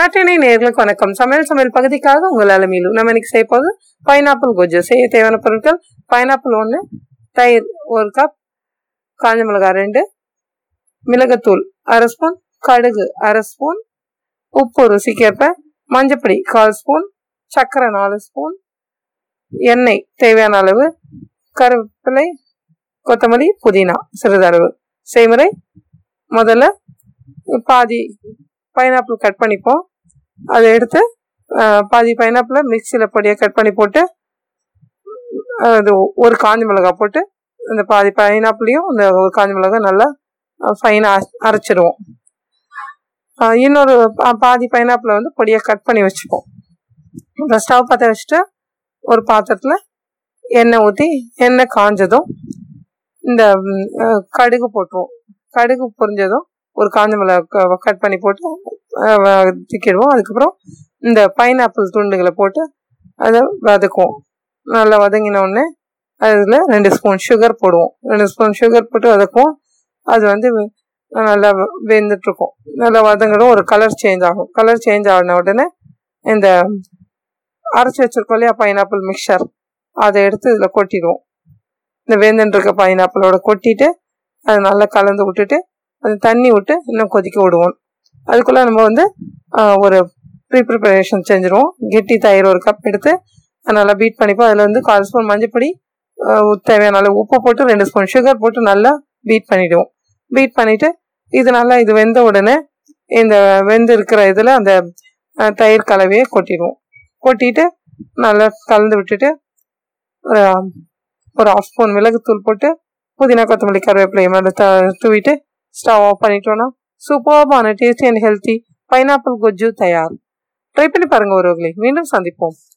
நாட்டினை நேர்களுக்கு வணக்கம். சமையல் சமையல் பகுதிக்காக உங்கள் அலமையிலும் நம்ம இன்னைக்கு செய்ய போது பைனாப்பிள் கொஜ்ஜு செய்ய தேவையான பொருட்கள் பைனாப்பிள் ஒன்று தயிர் ஒரு கப் காஞ்ச மிளகாய் ரெண்டு மிளகுத்தூள் அரை ஸ்பூன் கடுகு அரை ஸ்பூன் உப்பு ருசிக்கேற்ப மஞ்சப்பொடி கால் ஸ்பூன் சர்க்கரை நாலு ஸ்பூன் எண்ணெய் தேவையான அளவு கருவேப்பிலை கொத்தமல்லி புதினா சிறிதளவு. செய்முறை முதல்ல பாதி பைனாப்பிள் கட் பண்ணிப்போம். அதை எடுத்து பாதி பைனாப்பிளை மிக்சியில் பொடியை கட் பண்ணி போட்டு அது ஒரு காஞ்ச மிளகாய் போட்டு இந்த பாதி பைனாப்பிளையும் இந்த ஒரு காஞ்ச மிளகாய் நல்லா ஃபைனாக அரைச்சிடுவோம். இன்னொரு பாதி பைனாப்பிளை வந்து பொடியை கட் பண்ணி வச்சுப்போம். இந்த ஸ்டவ் பற்ற வச்சுட்டு ஒரு பாத்திரத்தில் எண்ணெய் ஊற்றி எண்ணெய் காஞ்சதும் இந்த கடுகு போட்டுருவோம். கடுகு பொரிஞ்சதும் ஒரு காஞ்ச மிளகா கட் பண்ணி போட்டு அஹ், அதுக்கப்புறம் இந்த பைனாப்பிள் துண்டுகளை போட்டு அதை வதக்குவோம். நல்லா வதங்கின உடனே அதில் ரெண்டு ஸ்பூன் சுகர் போடுவோம். ரெண்டு ஸ்பூன் சுகர் போட்டு வதக்குவோம். அது வந்து நல்லா வெந்துட்டுருக்கும். நல்லா வதங்கிடும் ஒரு கலர் சேஞ்ச் ஆகும். கலர் சேஞ்ச் ஆன உடனே இந்த அரைச்சி வச்சுருக்கோம் இல்லையா பைனாப்பிள் மிக்சர் அதை எடுத்து இதில் கொட்டிடுவோம். இந்த வேந்துட்டுருக்க பைனாப்பிளோட கொட்டிட்டு அதை நல்லா கலந்து விட்டுட்டு அது தண்ணி விட்டு இன்னும் கொதிக்க விடுவோம். அதுக்குள்ளே நம்ம வந்து ஒரு ப்ரீ ப்ரிப்பரேஷன் செஞ்சுருவோம். கெட்டி தயிர் ஒரு கப் எடுத்து அதை நல்லா பீட் பண்ணிப்போம். அதில் வந்து கால் ஸ்பூன் மஞ்சப்பொடி தேவையான அளவு உப்பு போட்டு ரெண்டு ஸ்பூன் சுகர் போட்டு நல்லா பீட் பண்ணிவிடுவோம் பீட் பண்ணிவிட்டு இது நல்லா இது வெந்த உடனே இந்த வெந்து இருக்கிற இதில் அந்த தயிர் கலவையை கொட்டிடுவோம். கொட்டிட்டு நல்லா கலந்து விட்டுட்டு ஒரு ஒரு ஆஃப் ஸ்பூன் மிளகுத்தூள் போட்டு புதினா கொத்தமல்லி கருவேப்பிலை மேலே த தூவிட்டு ஸ்டவ் ஆஃப் பண்ணிட்டோன்னா சூப்பர்பான tasty and healthy pineapple gojju தயார். ட்ரை பண்ணி பாருங்க ஒருவர்களை மீண்டும் சந்திப்போம்.